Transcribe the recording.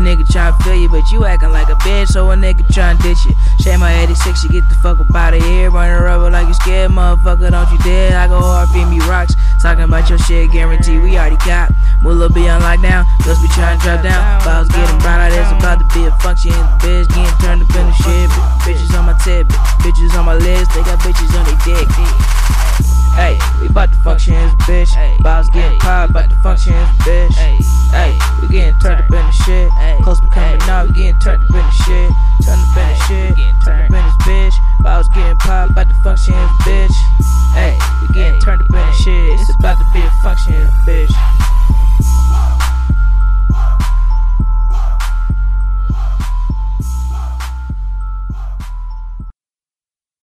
nigga tryna kill you. Nigga tryna feel you, but you acting like a bitch, so a nigga tryna ditch you. Shame my 86, you get the fuck up out of here. Running rubber like you scared, motherfucker, don't you dare. I go hard, feed me rocks. Talking about your shit, guarantee we already got. Mula be on lockdown, girls be trying to drop down. Bottles getting bright out, there's about to be a function in the bitch, getting turned up in the shit. Bitches on my tip, bitches on my list, they got bitches on their dick. Hey, we bout to function this bitch. Bottles getting popped, bout to function this bitch. Hey, we getting turned up in the shit. Close becoming now, we getting turned up in the shit. Turned up in the shit, turned up in this bitch. Bottles getting popped, bout the function bitch. Hey, we getting turned up in the shit. It's about to be